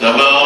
Number.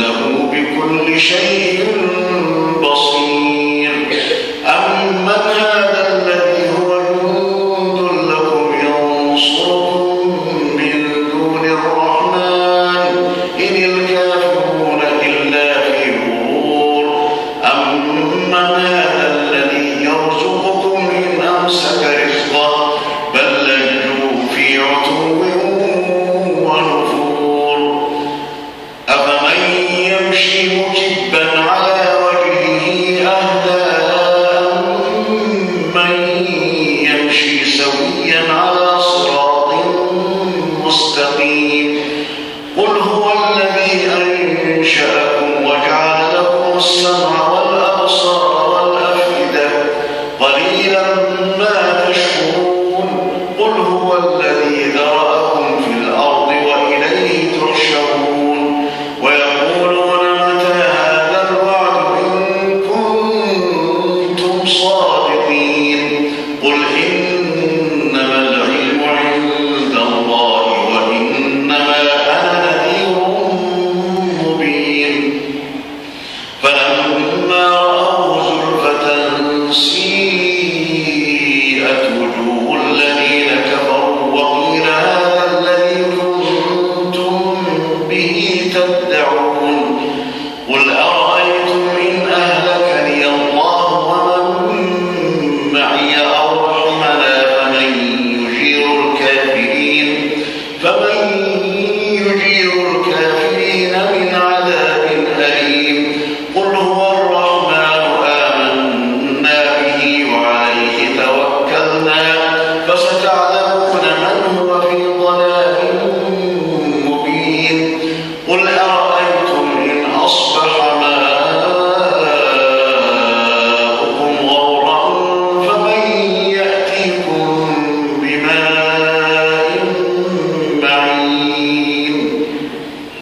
إنه بكل شيء مستقيم قل هو الذي أنشأكم وجعل لكم السمع والأبصار والأفئدة قليلا ما تشكرون. قل هو الذي